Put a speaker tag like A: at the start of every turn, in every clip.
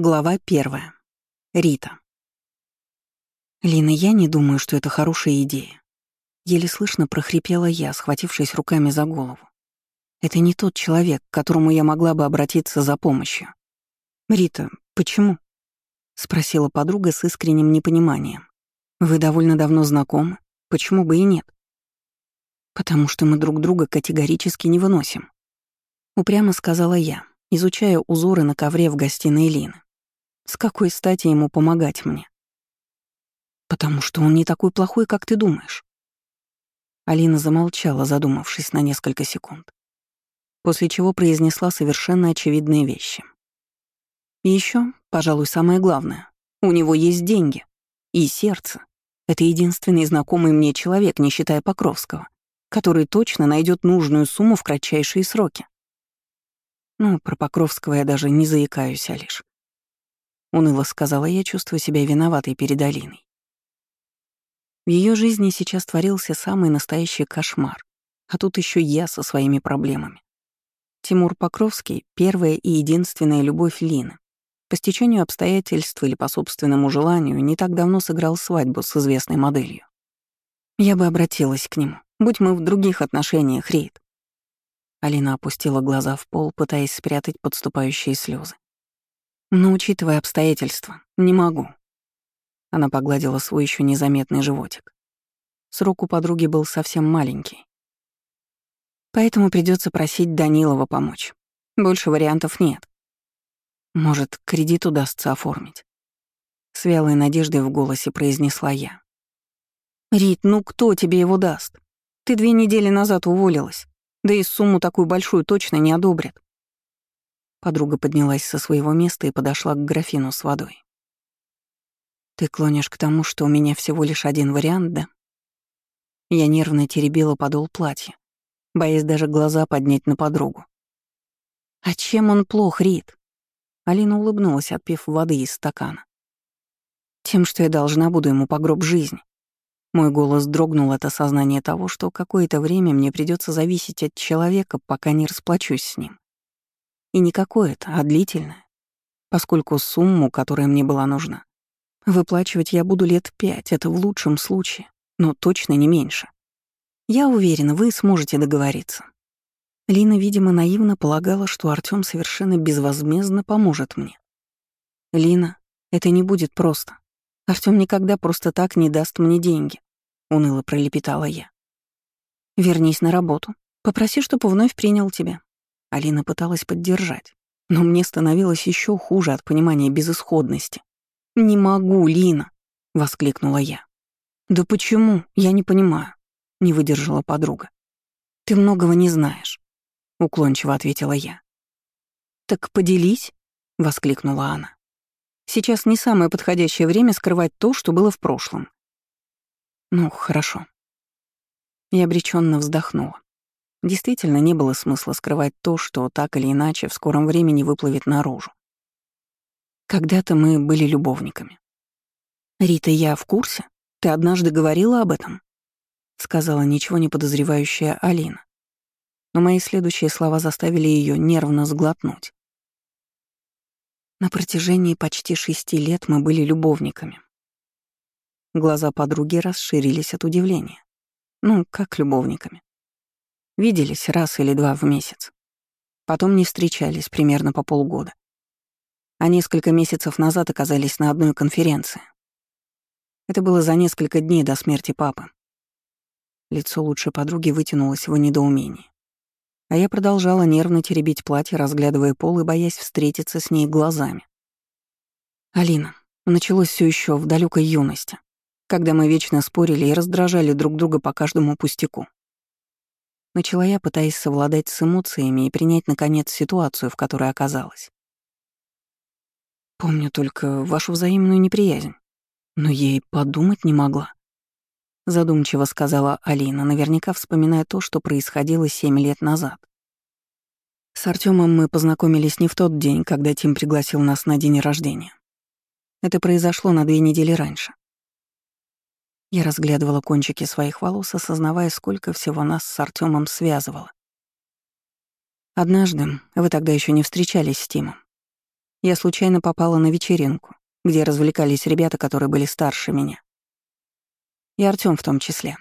A: Глава первая. Рита. «Лина, я не думаю, что это хорошая идея». Еле слышно прохрипела я, схватившись руками за голову. «Это не тот человек, к которому я могла бы обратиться за помощью». «Рита, почему?» — спросила подруга с искренним непониманием. «Вы довольно давно знакомы. Почему бы и нет?» «Потому что мы друг друга категорически не выносим», — упрямо сказала я, изучая узоры на ковре в гостиной Лины. С какой стати ему помогать мне? Потому что он не такой плохой, как ты думаешь. Алина замолчала, задумавшись на несколько секунд, после чего произнесла совершенно очевидные вещи. И еще, пожалуй, самое главное, у него есть деньги и сердце. Это единственный знакомый мне человек, не считая Покровского, который точно найдет нужную сумму в кратчайшие сроки. Ну, про Покровского я даже не заикаюсь, а лишь. — уныло сказала я, чувствуя себя виноватой перед Алиной. В ее жизни сейчас творился самый настоящий кошмар, а тут еще я со своими проблемами. Тимур Покровский — первая и единственная любовь Лины. По стечению обстоятельств или по собственному желанию не так давно сыграл свадьбу с известной моделью. Я бы обратилась к нему, будь мы в других отношениях, Рейд. Алина опустила глаза в пол, пытаясь спрятать подступающие слезы. Но, учитывая обстоятельства, не могу. Она погладила свой еще незаметный животик. Срок у подруги был совсем маленький. Поэтому придется просить Данилова помочь. Больше вариантов нет. Может, кредит удастся оформить. С вялой надеждой в голосе произнесла я. «Рит, ну кто тебе его даст? Ты две недели назад уволилась. Да и сумму такую большую точно не одобрят. Подруга поднялась со своего места и подошла к графину с водой. «Ты клонишь к тому, что у меня всего лишь один вариант, да?» Я нервно теребила подол платья, боясь даже глаза поднять на подругу. «А чем он плох, Рит?» Алина улыбнулась, отпив воды из стакана. «Тем, что я должна буду ему по гроб жизни». Мой голос дрогнул от осознания того, что какое-то время мне придется зависеть от человека, пока не расплачусь с ним. И не какое-то, а длительное. Поскольку сумму, которая мне была нужна, выплачивать я буду лет пять, это в лучшем случае, но точно не меньше. Я уверена, вы сможете договориться. Лина, видимо, наивно полагала, что Артём совершенно безвозмездно поможет мне. «Лина, это не будет просто. Артём никогда просто так не даст мне деньги», — уныло пролепетала я. «Вернись на работу. Попроси, чтобы вновь принял тебя. Алина пыталась поддержать, но мне становилось еще хуже от понимания безысходности. «Не могу, Лина!» — воскликнула я. «Да почему? Я не понимаю», — не выдержала подруга. «Ты многого не знаешь», — уклончиво ответила я. «Так поделись», — воскликнула она. «Сейчас не самое подходящее время скрывать то, что было в прошлом». «Ну, хорошо». Я обреченно вздохнула. Действительно, не было смысла скрывать то, что так или иначе в скором времени выплывет наружу. Когда-то мы были любовниками. «Рита, я в курсе? Ты однажды говорила об этом?» — сказала ничего не подозревающая Алина. Но мои следующие слова заставили ее нервно сглотнуть. На протяжении почти шести лет мы были любовниками. Глаза подруги расширились от удивления. Ну, как любовниками. Виделись раз или два в месяц. Потом не встречались примерно по полгода. А несколько месяцев назад оказались на одной конференции. Это было за несколько дней до смерти папы. Лицо лучшей подруги вытянулось в недоумении. А я продолжала нервно теребить платье, разглядывая пол и боясь встретиться с ней глазами. Алина, началось все еще в далекой юности, когда мы вечно спорили и раздражали друг друга по каждому пустяку. Начала я, пытаясь совладать с эмоциями и принять, наконец, ситуацию, в которой оказалась. Помню только вашу взаимную неприязнь. Но и подумать не могла. Задумчиво сказала Алина, наверняка вспоминая то, что происходило семь лет назад. С Артемом мы познакомились не в тот день, когда Тим пригласил нас на день рождения. Это произошло на две недели раньше. Я разглядывала кончики своих волос, осознавая, сколько всего нас с Артемом связывало. Однажды, вы тогда еще не встречались с Тимом, Я случайно попала на вечеринку, где развлекались ребята, которые были старше меня. И Артём в том числе.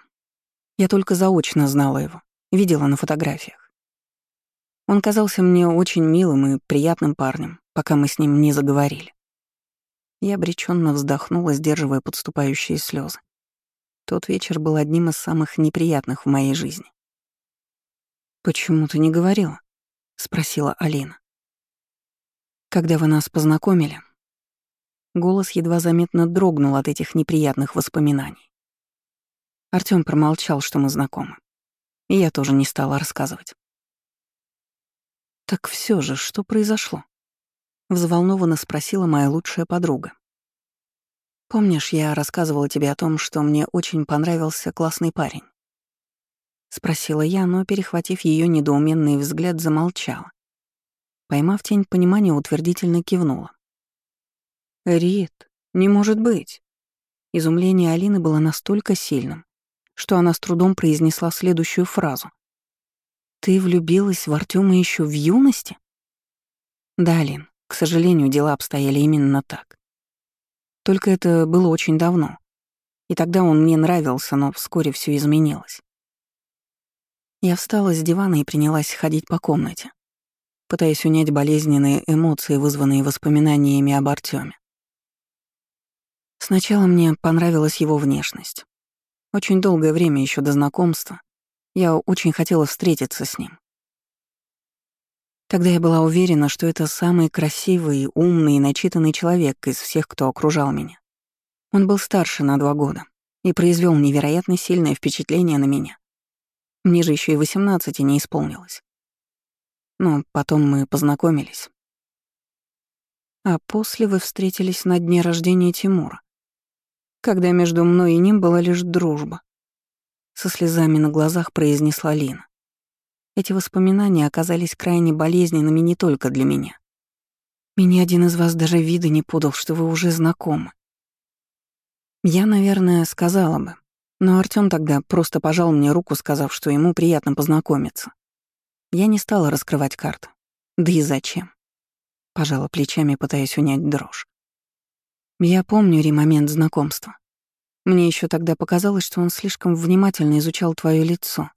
A: Я только заочно знала его, видела на фотографиях. Он казался мне очень милым и приятным парнем, пока мы с ним не заговорили. Я обреченно вздохнула, сдерживая подступающие слезы. Тот вечер был одним из самых неприятных в моей жизни. «Почему ты не говорила?» — спросила Алина. «Когда вы нас познакомили?» Голос едва заметно дрогнул от этих неприятных воспоминаний. Артём промолчал, что мы знакомы. И я тоже не стала рассказывать. «Так все же, что произошло?» — взволнованно спросила моя лучшая подруга. «Помнишь, я рассказывала тебе о том, что мне очень понравился классный парень?» Спросила я, но, перехватив ее недоуменный взгляд, замолчала. Поймав тень понимания, утвердительно кивнула. «Рит, не может быть!» Изумление Алины было настолько сильным, что она с трудом произнесла следующую фразу. «Ты влюбилась в Артема еще в юности?» «Да, Алин, к сожалению, дела обстояли именно так. Только это было очень давно. И тогда он мне нравился, но вскоре все изменилось. Я встала с дивана и принялась ходить по комнате, пытаясь унять болезненные эмоции, вызванные воспоминаниями об Артеме. Сначала мне понравилась его внешность. Очень долгое время еще до знакомства я очень хотела встретиться с ним. Тогда я была уверена, что это самый красивый, умный и начитанный человек из всех, кто окружал меня. Он был старше на два года и произвел невероятно сильное впечатление на меня. Мне же еще и 18 не исполнилось. Но потом мы познакомились. А после вы встретились на дне рождения Тимура когда между мной и ним была лишь дружба. Со слезами на глазах произнесла Лина. Эти воспоминания оказались крайне болезненными не только для меня. Меня один из вас даже вида не подал, что вы уже знакомы. Я, наверное, сказала бы, но Артём тогда просто пожал мне руку, сказав, что ему приятно познакомиться. Я не стала раскрывать карты. Да и зачем? Пожала плечами, пытаясь унять дрожь. Я помню, Ри, момент знакомства. Мне еще тогда показалось, что он слишком внимательно изучал твое лицо.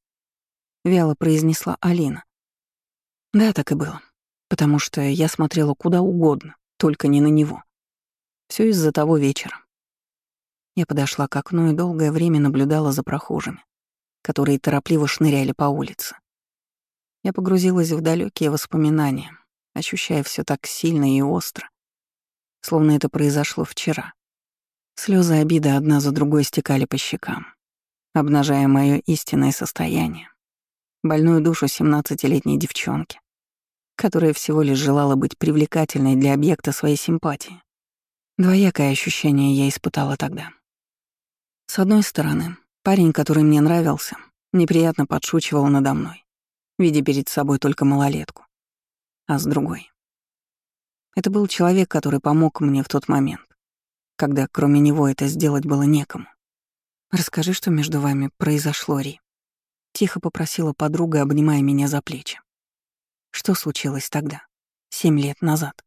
A: Вяло произнесла Алина. Да, так и было. Потому что я смотрела куда угодно, только не на него. Все из-за того вечера. Я подошла к окну и долгое время наблюдала за прохожими, которые торопливо шныряли по улице. Я погрузилась в далекие воспоминания, ощущая все так сильно и остро, словно это произошло вчера. Слезы обиды одна за другой стекали по щекам, обнажая мое истинное состояние, больную душу семнадцатилетней девчонки, которая всего лишь желала быть привлекательной для объекта своей симпатии. Двоякое ощущение я испытала тогда. С одной стороны, парень, который мне нравился, неприятно подшучивал надо мной, видя перед собой только малолетку. А с другой, это был человек, который помог мне в тот момент, когда кроме него это сделать было некому. «Расскажи, что между вами произошло, Ри». Тихо попросила подруга, обнимая меня за плечи. Что случилось тогда, семь лет назад?